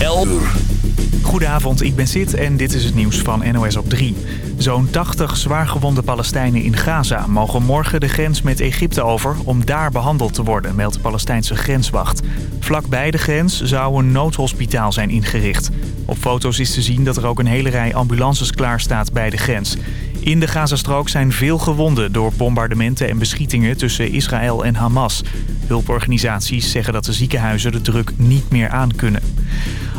11 uur. Goedenavond, ik ben Sid en dit is het nieuws van NOS op 3. Zo'n 80 zwaargewonde Palestijnen in Gaza mogen morgen de grens met Egypte over... om daar behandeld te worden, meldt de Palestijnse grenswacht. Vlakbij de grens zou een noodhospitaal zijn ingericht. Op foto's is te zien dat er ook een hele rij ambulances klaar staat bij de grens. In de Gazastrook zijn veel gewonden door bombardementen en beschietingen tussen Israël en Hamas. Hulporganisaties zeggen dat de ziekenhuizen de druk niet meer aankunnen.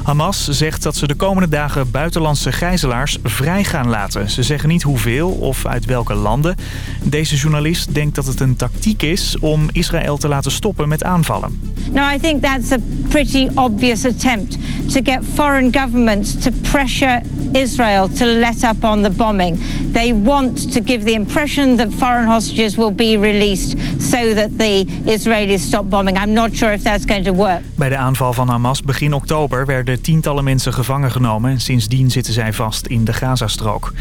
Hamas zegt dat ze de komende dagen buitenlandse gijzelaars vrij gaan laten. Ze zeggen niet hoeveel of uit welke landen. Deze journalist denkt dat het een tactiek is om Israël te laten stoppen met aanvallen. No, I think that's a pretty obvious attempt to get foreign governments to pressure Israel to let up on the bombing. They want to give the impression that foreign hostages will be released so that the Israelis stop bombing. I'm not sure if that's going to work. Bij de aanval van Hamas begin oktober werden tientallen mensen gevangen genomen. Sindsdien zitten zij vast in de Gazastrook.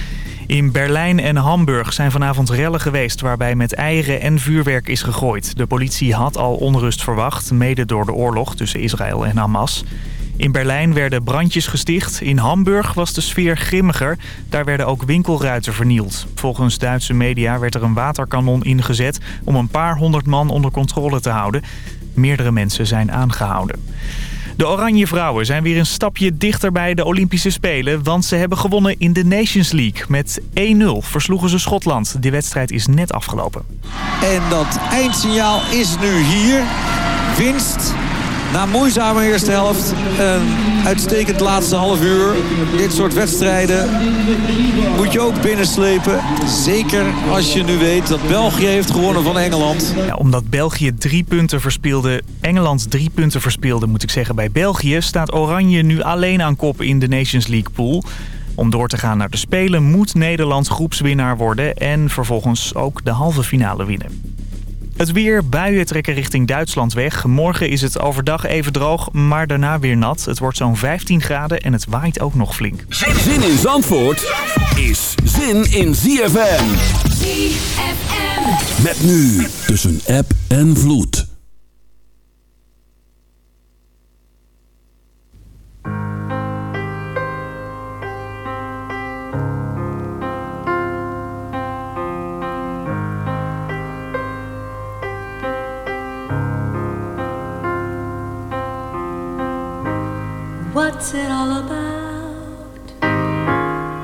In Berlijn en Hamburg zijn vanavond rellen geweest waarbij met eieren en vuurwerk is gegooid. De politie had al onrust verwacht, mede door de oorlog tussen Israël en Hamas. In Berlijn werden brandjes gesticht. In Hamburg was de sfeer grimmiger. Daar werden ook winkelruiten vernield. Volgens Duitse media werd er een waterkanon ingezet... om een paar honderd man onder controle te houden. Meerdere mensen zijn aangehouden. De Oranje Vrouwen zijn weer een stapje dichter bij de Olympische Spelen... want ze hebben gewonnen in de Nations League. Met 1-0 versloegen ze Schotland. Die wedstrijd is net afgelopen. En dat eindsignaal is nu hier. Winst na een moeizame eerste helft. Een uitstekend laatste half uur. Dit soort wedstrijden moet je ook binnenslepen. Zeker als je nu weet dat België heeft gewonnen van Engeland. Ja, omdat België drie punten verspeelde, Engeland drie punten verspeelde moet ik zeggen bij België... staat Oranje nu alleen aan kop in de Nations League pool... Om door te gaan naar de Spelen moet Nederland groepswinnaar worden en vervolgens ook de halve finale winnen. Het weer, buien trekken richting Duitsland weg. Morgen is het overdag even droog, maar daarna weer nat. Het wordt zo'n 15 graden en het waait ook nog flink. Zin in Zandvoort is zin in ZFM. ZFM. Met nu tussen app en vloed. What's it all about,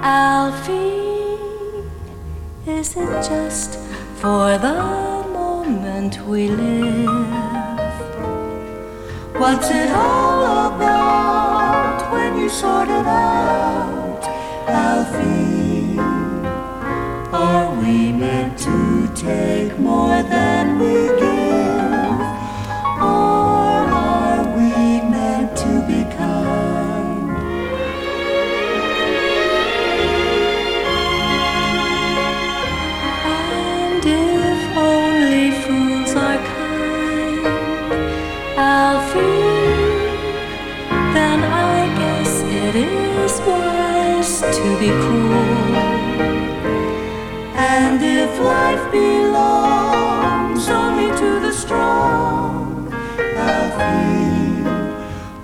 Alfie? Is it just for the moment we live? What's it all about when you sort it out, Alfie? Are we meant to take more than we give? Be cruel. And if life belongs only to the strong, Alfie,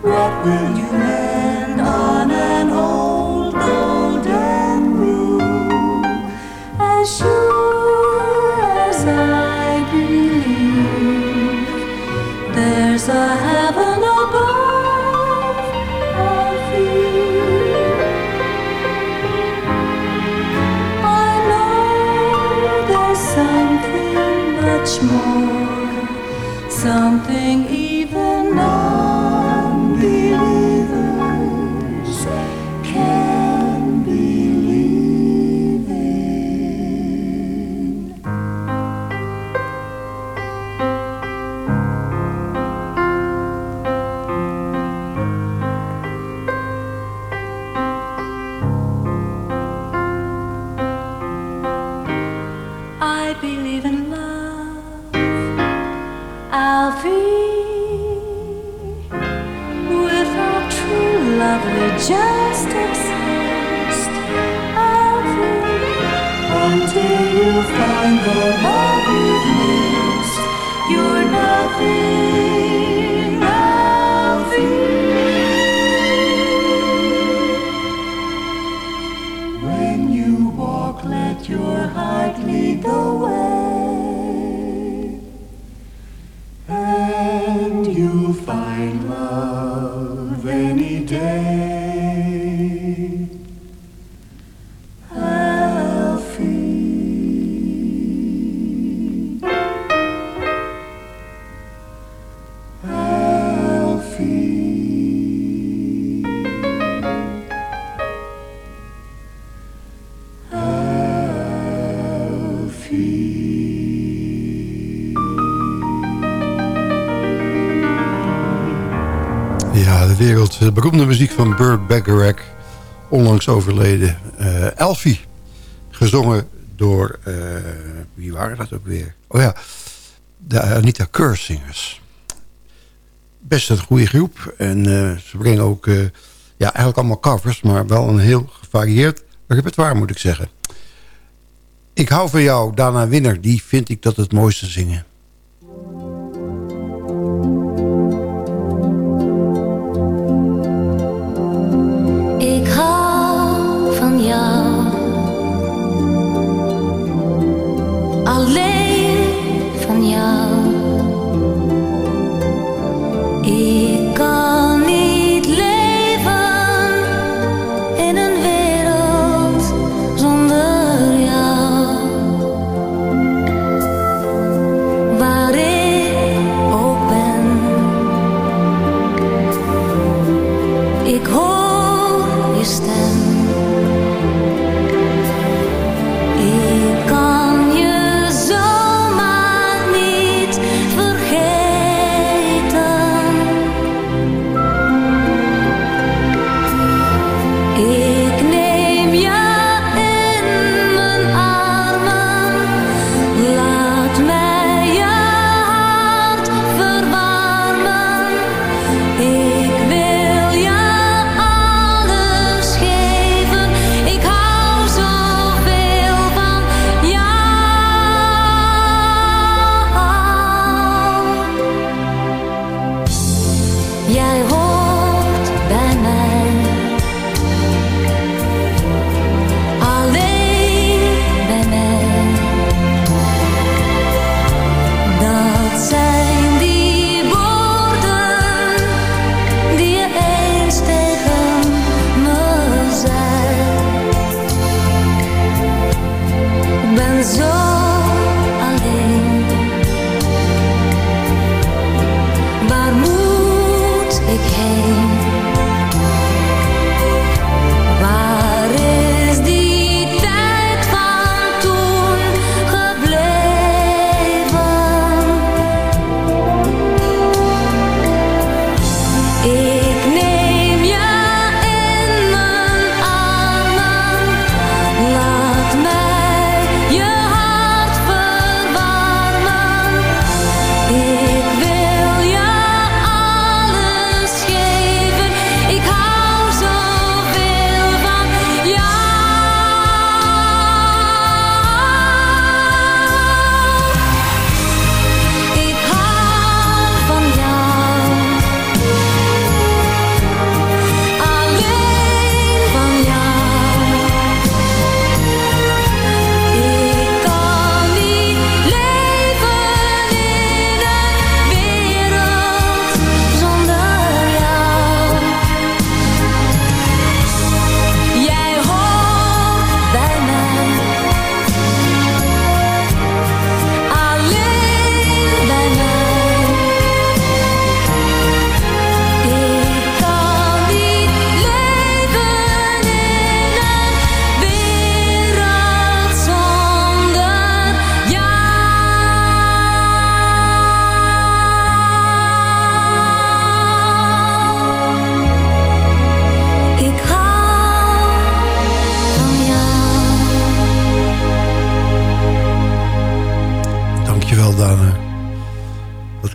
what will you lend on an old golden rule? As sure Ja, de wereldberoemde muziek van Burt Bacharach. Onlangs overleden. Eh Elfie. Gezongen door... eh, wie waren dat ook weer? Oh ja, de Anita Singers. Best een goede groep. En eh, ze brengen ook... ja, eigenlijk allemaal covers. Maar wel een heel gevarieerd repertoire, moet ik zeggen. Ik hou van jou, Dana Winner. Die vind ik dat het mooiste zingen. Alleen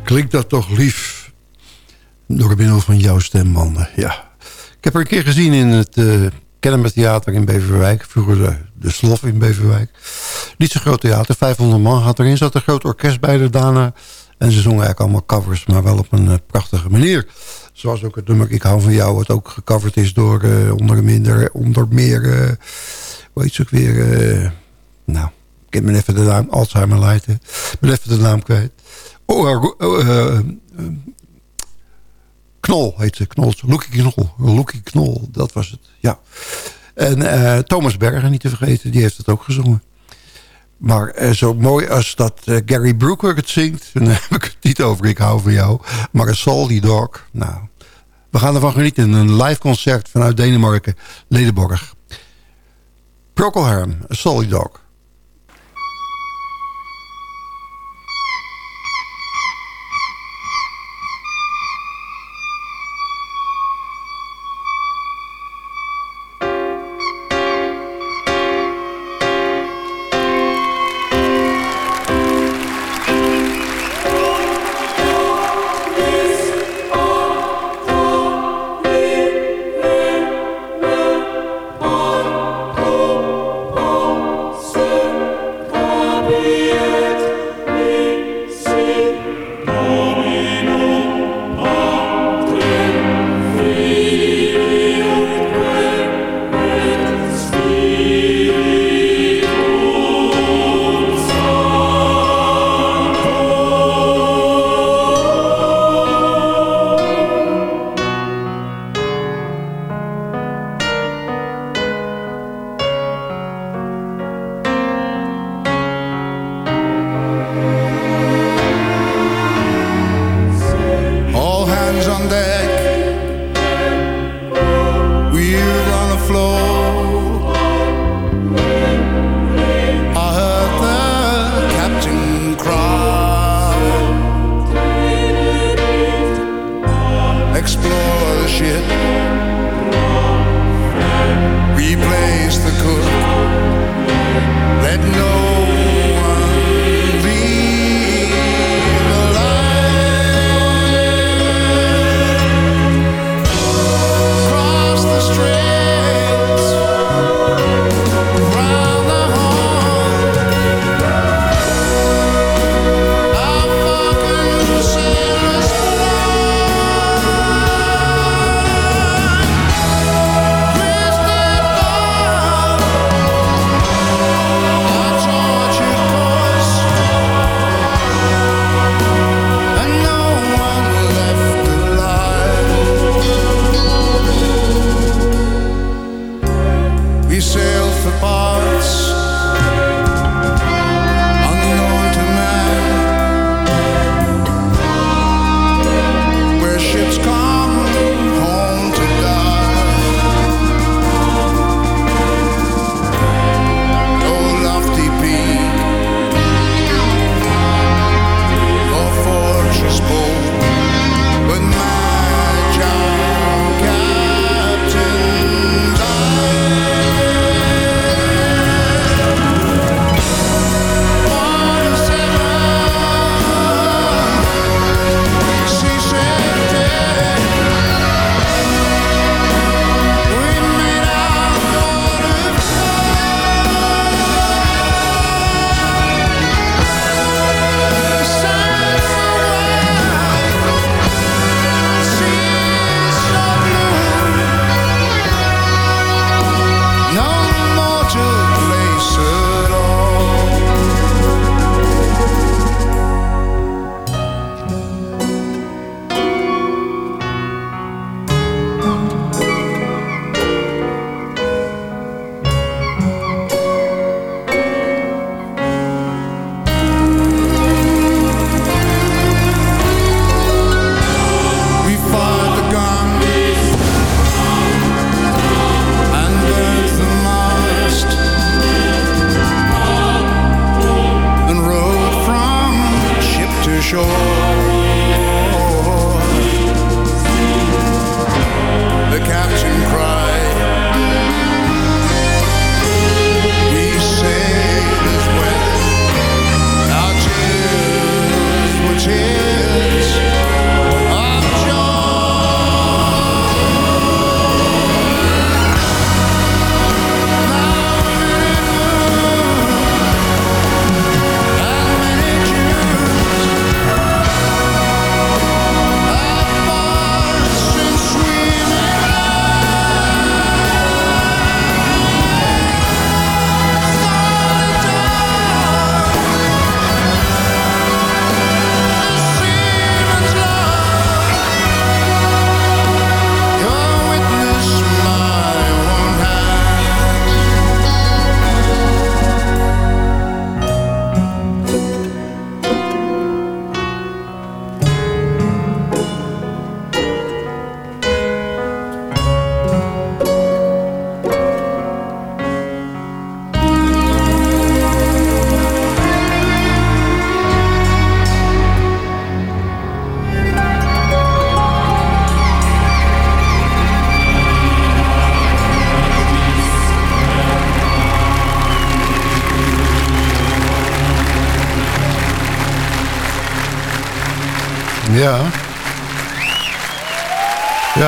klinkt dat toch lief. Door middel van jouw stembanden, ja. Ik heb haar een keer gezien in het uh, Theater in Beverwijk. Vroeger de, Slof in Beverwijk. Niet zo'n groot theater, 500 man had erin. Zat een groot orkest bij de Dana. En ze zongen eigenlijk allemaal covers, maar wel op een eh, prachtige manier. Zoals ook het nummer Ik hou van jou, wat ook gecoverd is door eh, onder, minder, onder meer... eh, hoe heet ze ook weer... nou, ik ben even de naam, Alzheimer lijden. Ik ben even de naam kwijt. Oh, uh, uh, uh, Knol heet ze. Knol. Loekie Knol. Loekie Knol, dat was het. Ja. En Thomas Berger, niet te vergeten, die heeft het ook gezongen. Maar zo mooi als dat Gary Brooker het zingt... dan heb ik het niet over Ik hou van jou. Maar een Salty Dog, nou... We gaan ervan genieten. Een live concert vanuit Denemarken, Ledenborg. Procol Harum, A Solid Dog.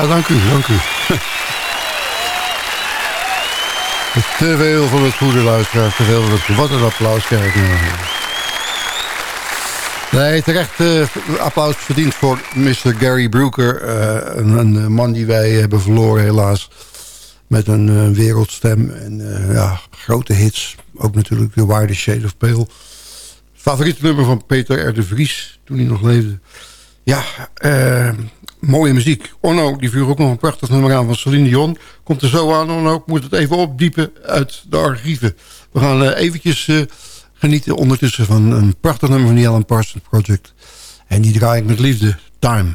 Ja, dank u, dank u. te veel van het goede luisteraars, te veel van het Wat een applaus krijg ik. Nee, terecht uh, applaus verdiend voor Mr. Gary Brooker. Uh, een, een, man die wij hebben verloren helaas. Met een uh, wereldstem en ja, grote hits. Ook natuurlijk The Wide Shade of Pale. Favoriete nummer van Peter R. de Vries toen hij nog leefde. Ja, mooie muziek. Onno, die vuur ook nog een prachtig nummer aan van Celine Dion. Komt er zo aan, Onno. Ik moet het even opdiepen uit de archieven. We gaan eventjes genieten ondertussen van een prachtig nummer van die Alan Parsons Project. En die draai ik met liefde. Time.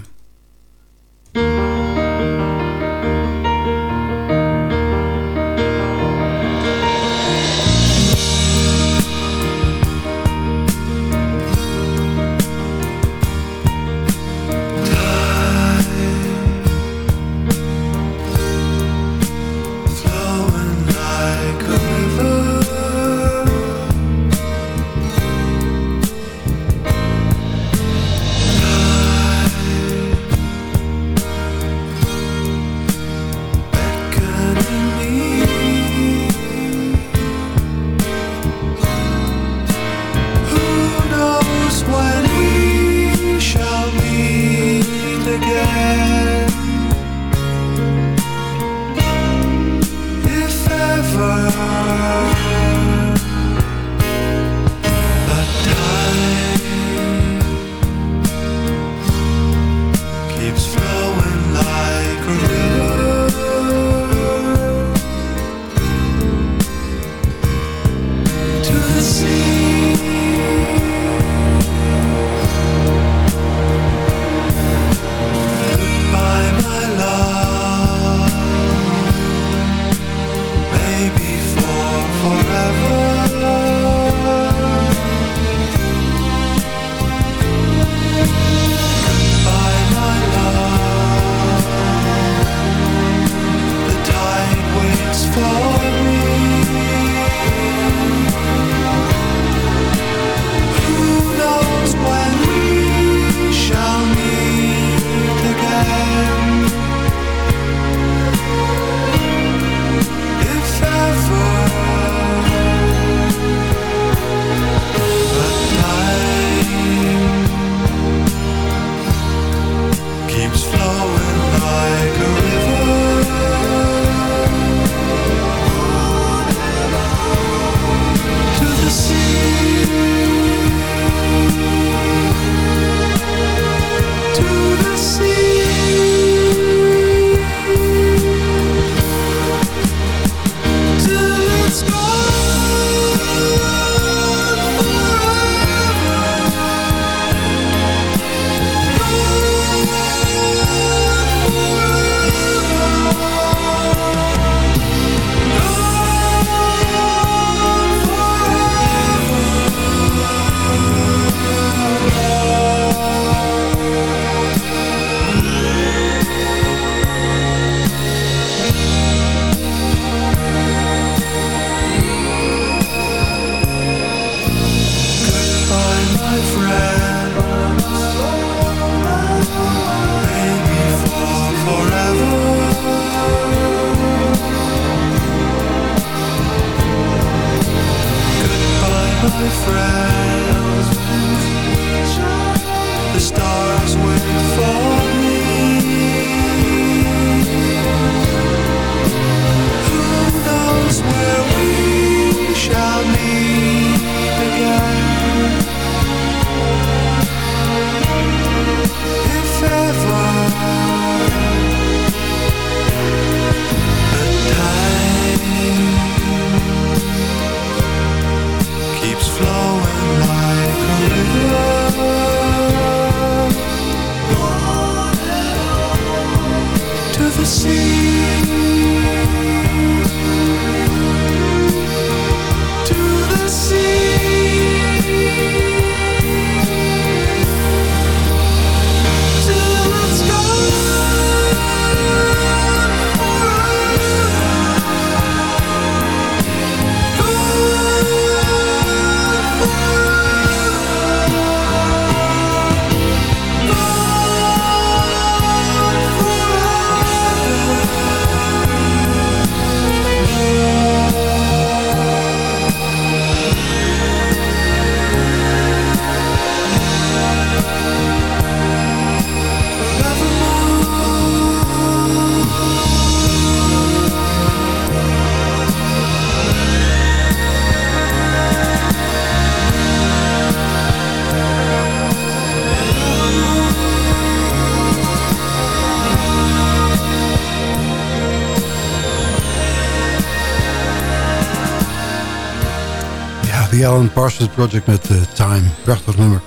Alan Parsons Project met uh, Time. Prachtig nummer.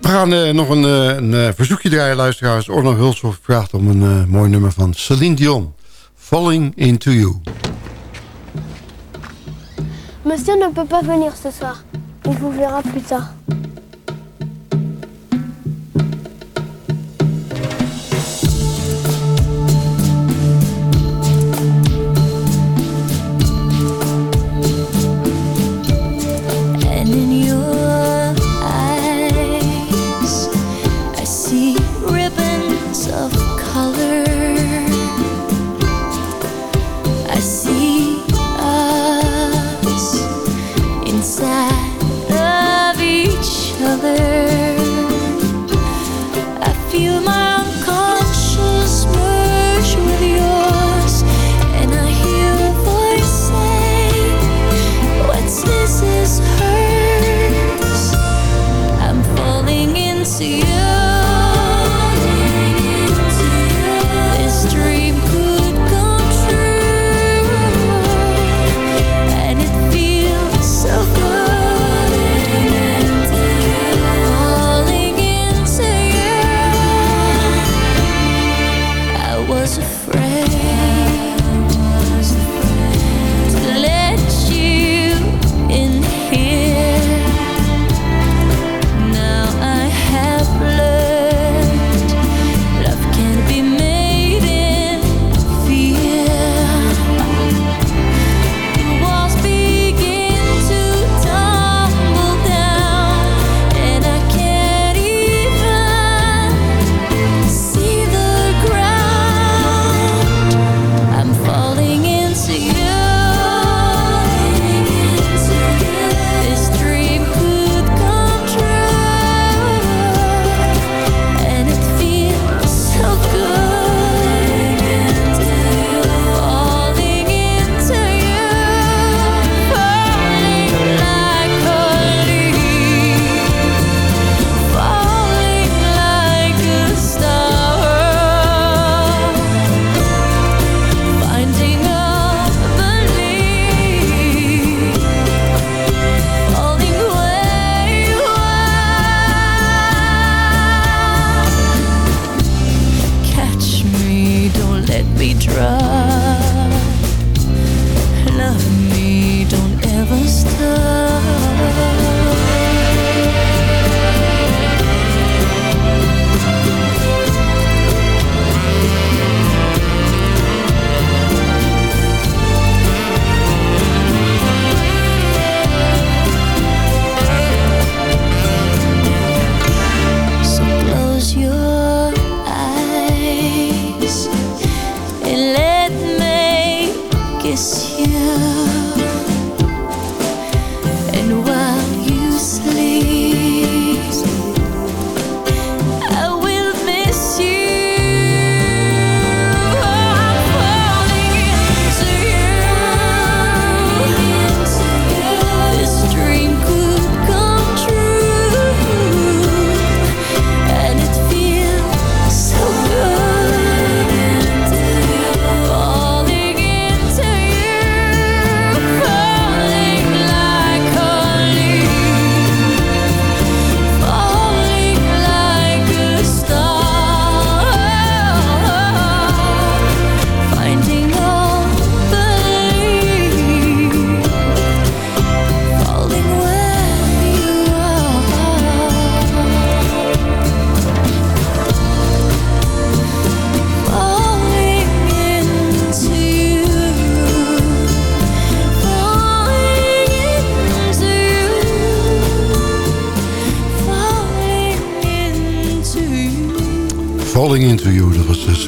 We gaan uh, nog een, uh, een verzoekje draaien, luisteraars. Orno Hulshoff vraagt om een mooi nummer van Celine Dion. Falling Into You. Monsieur ne peut pas venir ce soir. Il vous verra plus tard.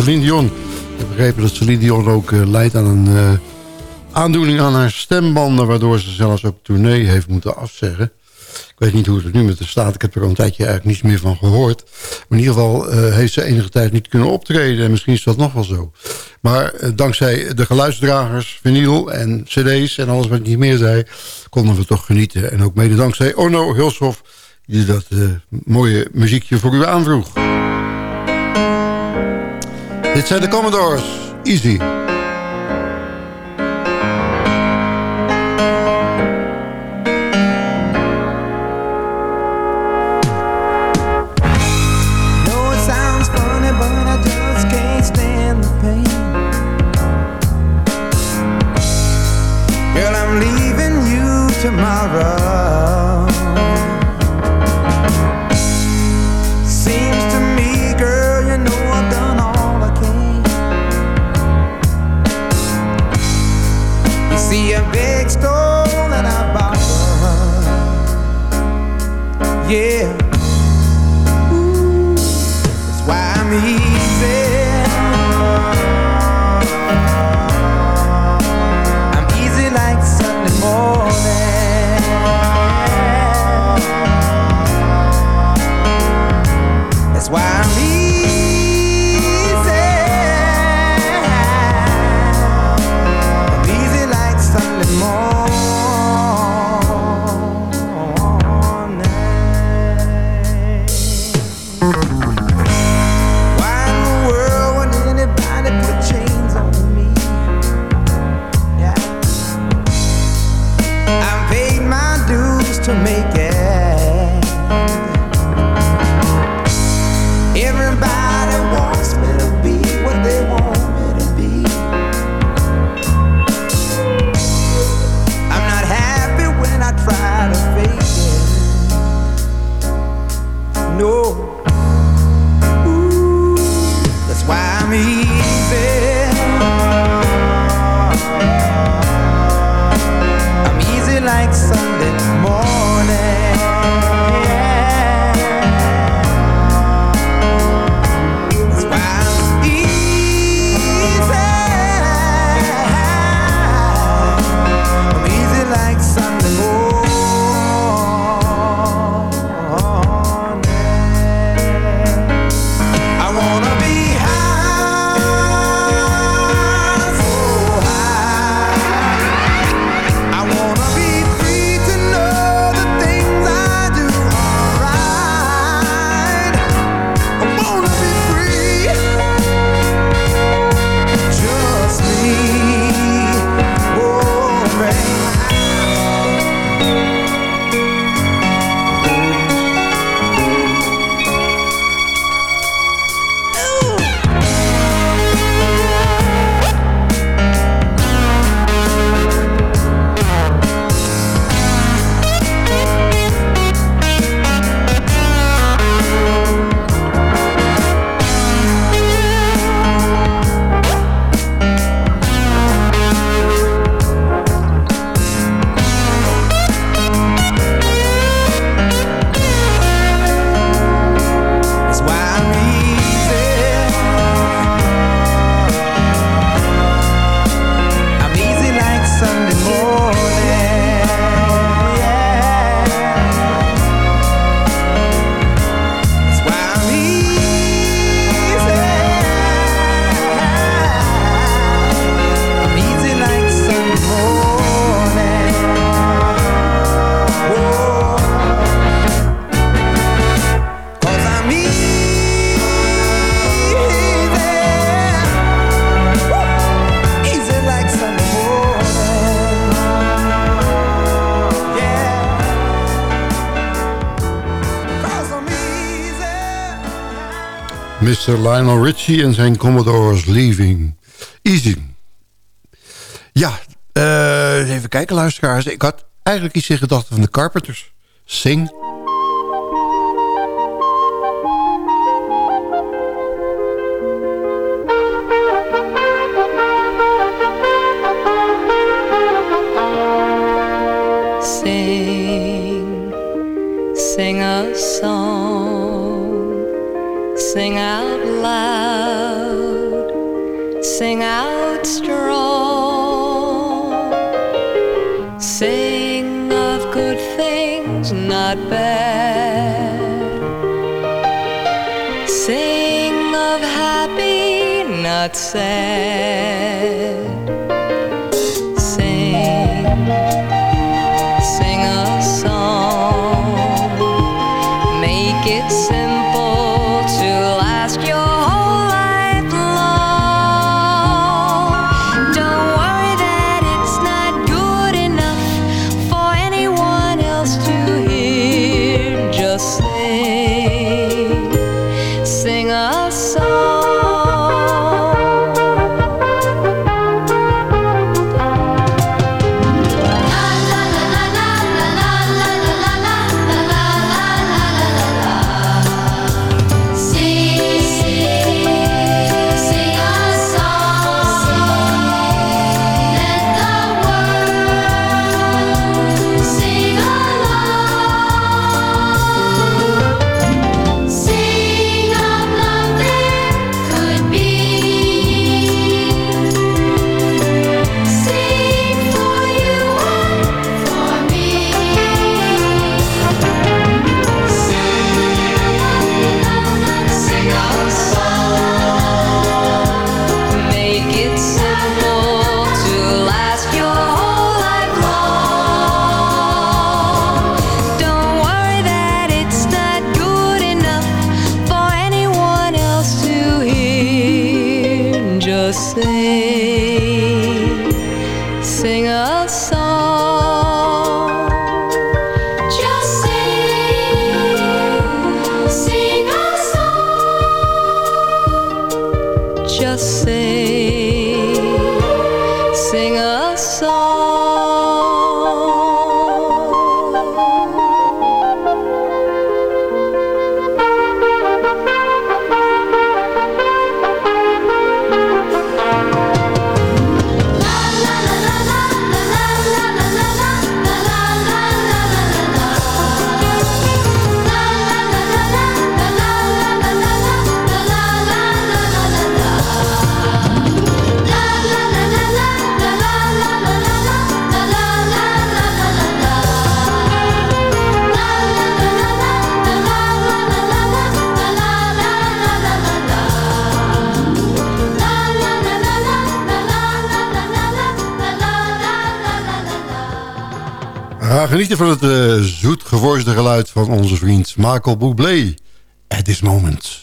Celine Dion. Ik heb begrepen dat Celine Dion ook uh, leidt aan een uh, aandoening aan haar stembanden... waardoor ze zelfs ook tournee heeft moeten afzeggen. Ik weet niet hoe het nu met de staat. Ik heb er al een tijdje eigenlijk niets meer van gehoord. Maar in ieder geval uh, heeft ze enige tijd niet kunnen optreden. En misschien is dat nog wel zo. Maar dankzij de geluidsdragers, vinyl en cd's en alles wat ik niet meer zei... konden we toch genieten. En ook mede dankzij Orno Hulshoff... die dat mooie muziekje voor u aanvroeg. Dit zijn de Commodores. Easy. know. Sir Lionel Richie en zijn Commodore's Leaving. Easy. Ja, eh, even kijken luisteraars. Ik had eigenlijk iets in gedachten van de Carpenters. Sing. sad. Gaan genieten van het eh, zoet gevorsde geluid van onze vriend Michael Bublé. At this moment.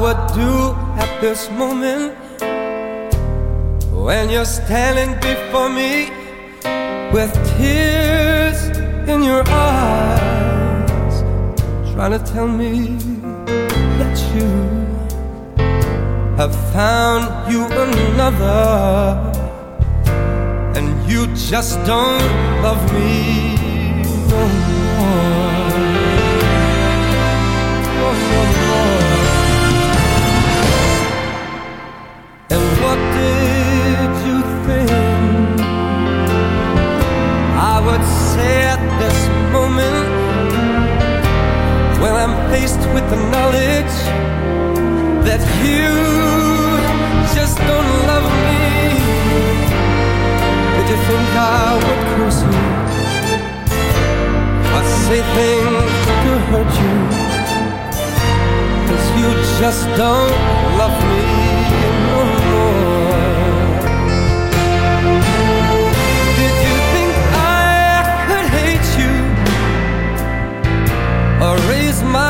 Would do at this moment. When you're standing before me with tears in your eyes, trying to tell me that you have found you another. And you just don't love me no say at this moment when I'm faced with the knowledge that you just don't love me? Did you think I would curse you? Or say things to hurt you? Cause you just don't love me no more. Raise my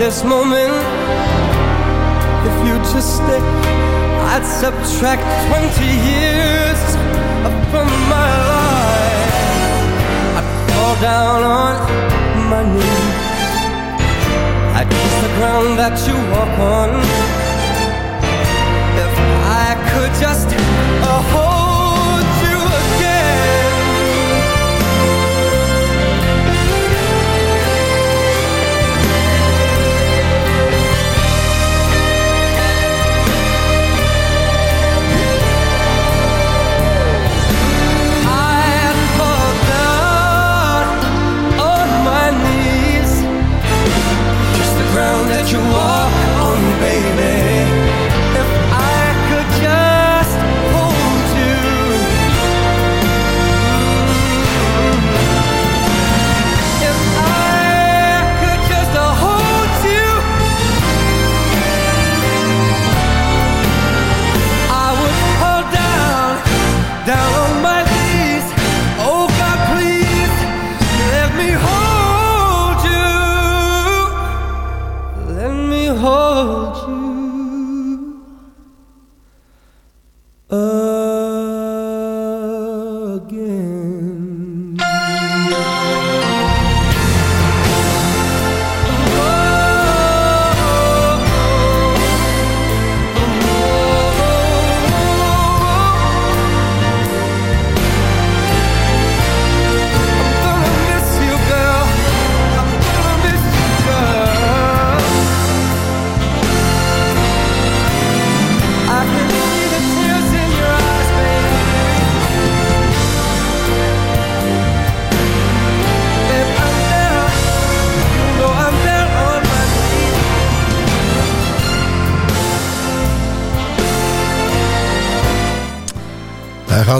this moment if you just stay? I'd subtract 20 years from my life. I'd fall down on my knees. I'd kiss the ground that you walk on. If I could just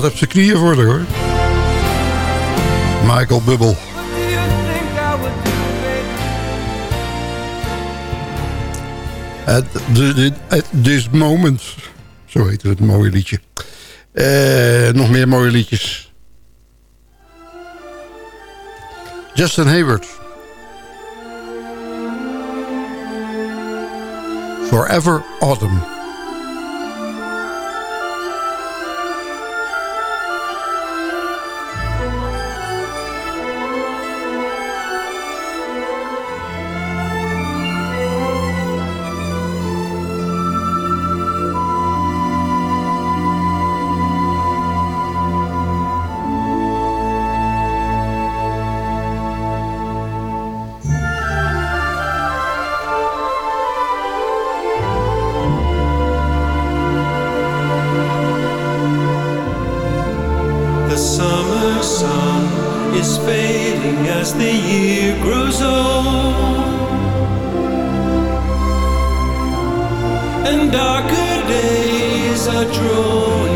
Dat op zijn knieën voor hoor. Michael Bubbel. At, this moment. Zo heette het mooie liedje. Eh, nog meer mooie liedjes. Justin Hayward. Forever Autumn. and darker days are drawing.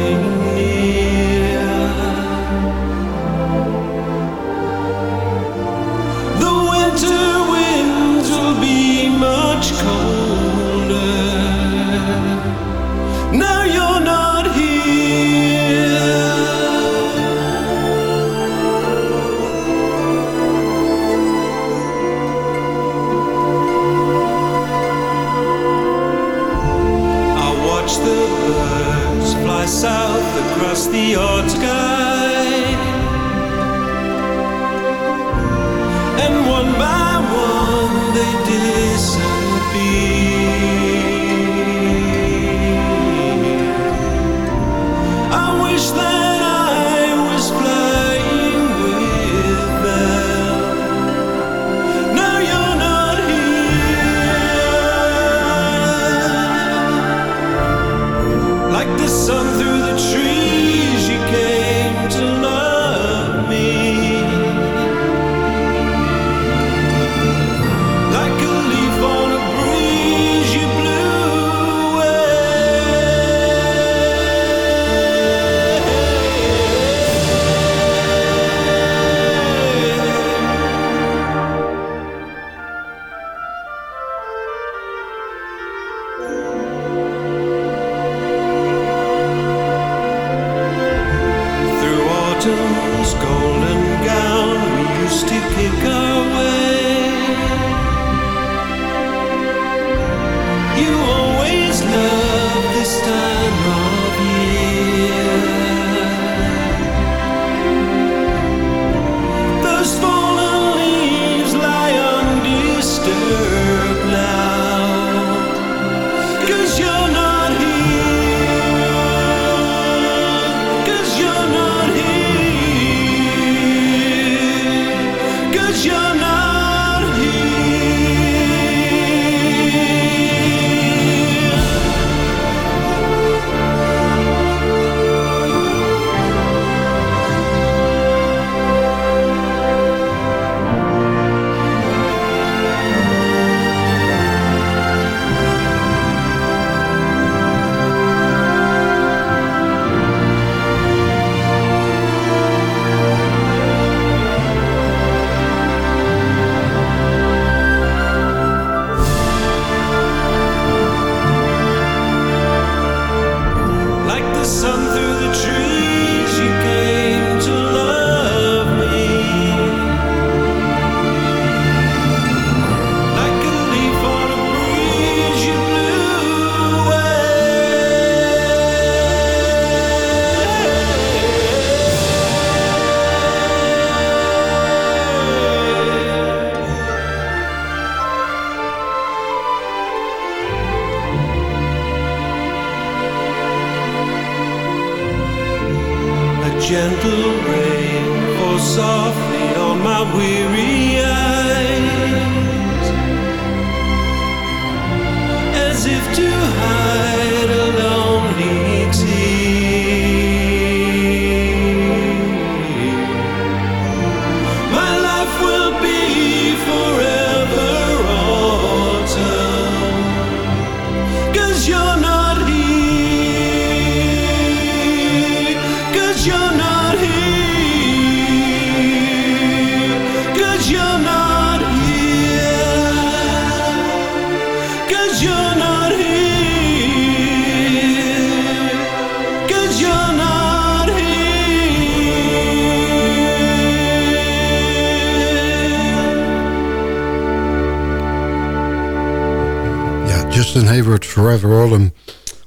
Forever Autumn.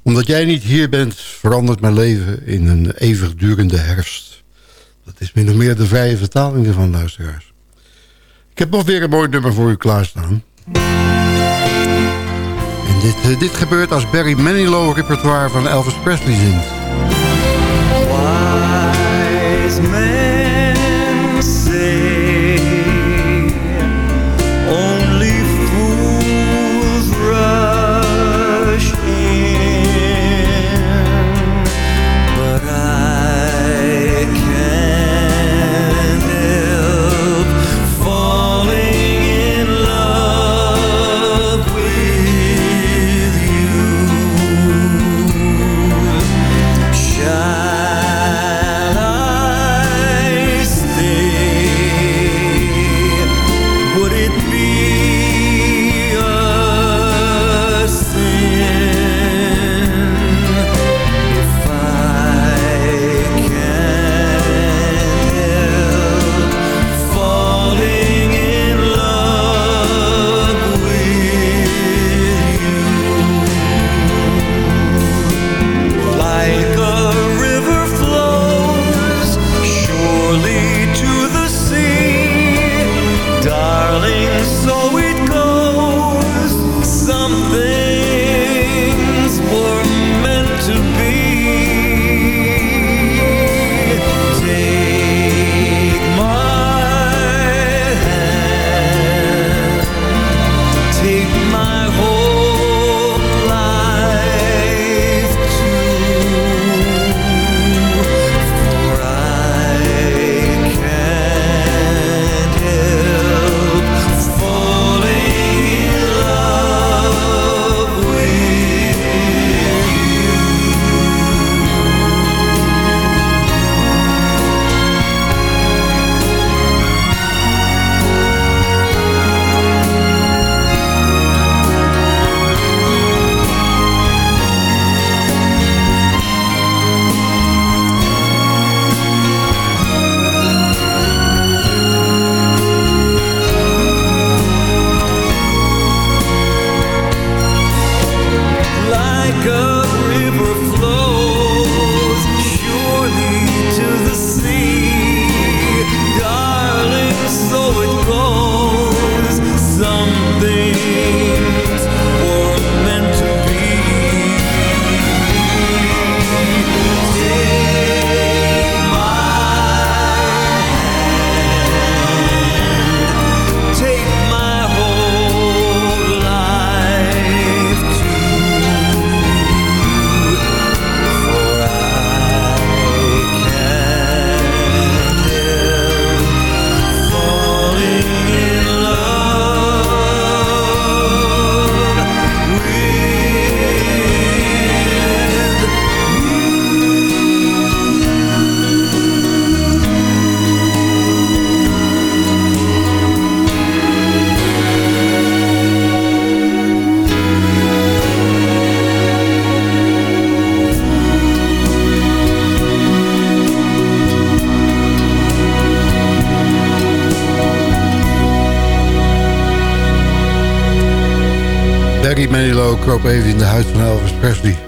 Omdat jij niet hier bent, verandert mijn leven in een eeuwigdurende herfst. Dat is min of meer de vrije vertaling ervan, luisteraars. Ik heb nog weer een mooi nummer voor u klaarstaan. En dit, eh, dit gebeurt als Barry Manilow repertoire van Elvis Presley zingt. Kroop even in de huid van Elvis Presley.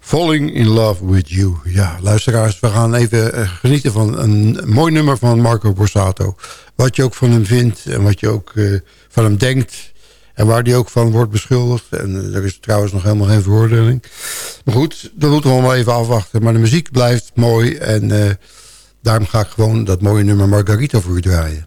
Falling in Love with You. Ja, luisteraars, we gaan even eh, genieten van een mooi nummer van Marco Borsato. Wat je ook van hem vindt en wat je ook eh, van hem denkt. En waar hij ook van wordt beschuldigd. En eh, er is trouwens nog helemaal geen veroordeling. Maar goed, dat moeten we allemaal even afwachten. Maar de muziek blijft mooi. En eh, daarom ga ik gewoon dat mooie nummer Margarita voor u draaien.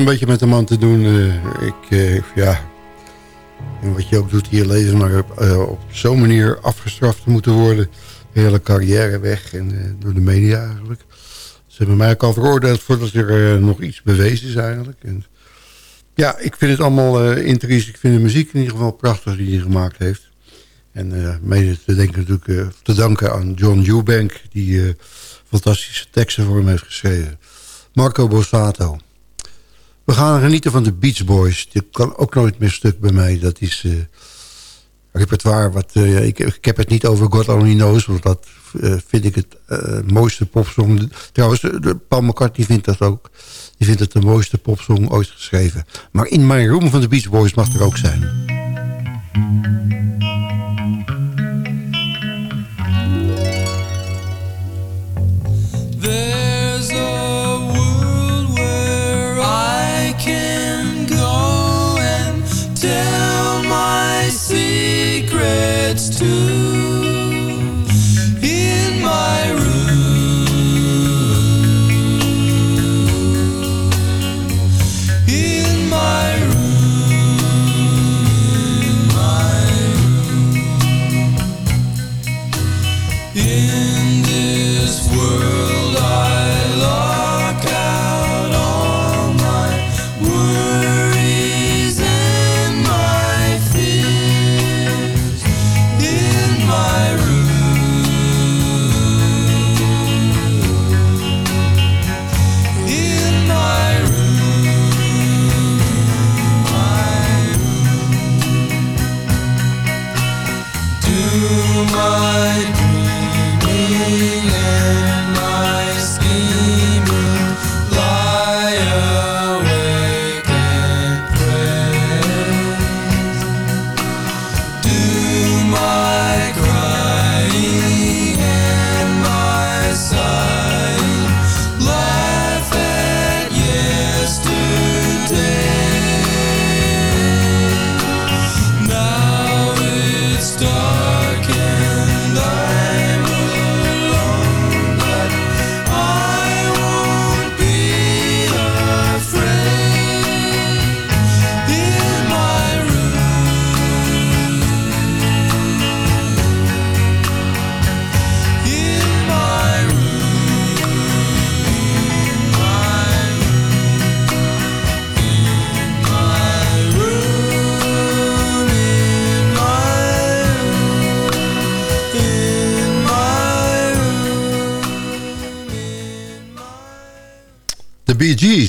Een beetje met de man te doen. eh, ik, eh, ja, en wat je ook doet hier lezen, maar eh, op zo'n manier afgestraft te moeten worden. De hele carrière weg en door de media eigenlijk. Ze hebben mij ook al veroordeeld voordat er nog iets bewezen is eigenlijk. En, ja, ik vind het allemaal intrinsiek. Ik vind de muziek in ieder geval prachtig die hij gemaakt heeft. En eh mede te, denken natuurlijk, te danken aan John Eubank... die fantastische teksten voor hem heeft geschreven. Marco Borsato. We gaan genieten van de Beach Boys. Die kan ook nooit meer stuk bij mij. Dat is eh, repertoire. Wat, eh, ik, ik heb het niet over God Only Knows. Want dat eh, vind ik het mooiste popsong. Trouwens, Paul McCartney vindt dat ook. Die vindt het de mooiste popsong ooit geschreven. Maar In My Room van de Beach Boys mag er ook zijn.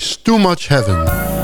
It's Too Much Heaven.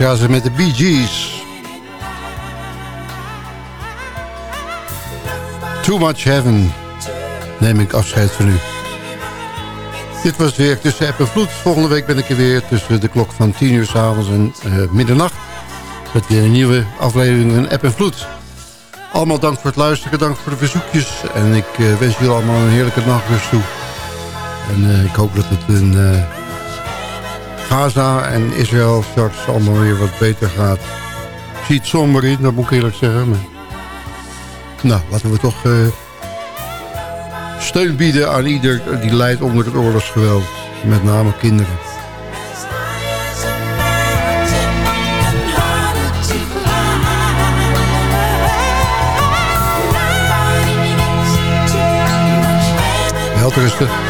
Ja, ze met de Bee Gees. Too Much Heaven neem ik afscheid van u. Dit was het weer tussen app en vloed. Volgende week ben ik er weer tussen de klok van 10 uur s'avonds en uh, middernacht. Met weer een nieuwe aflevering van app en vloed. Allemaal dank voor het luisteren, dank voor de verzoekjes. En ik eh, wens jullie allemaal een heerlijke nachtrust toe. En eh, ik hoop dat het een Gaza en Israël straks allemaal weer wat beter gaat. ziet zie somber in, dat moet ik eerlijk zeggen. Maar... Nou, laten we toch eh, steun bieden aan ieder die lijdt onder het oorlogsgeweld. Met name kinderen. Heel rustig.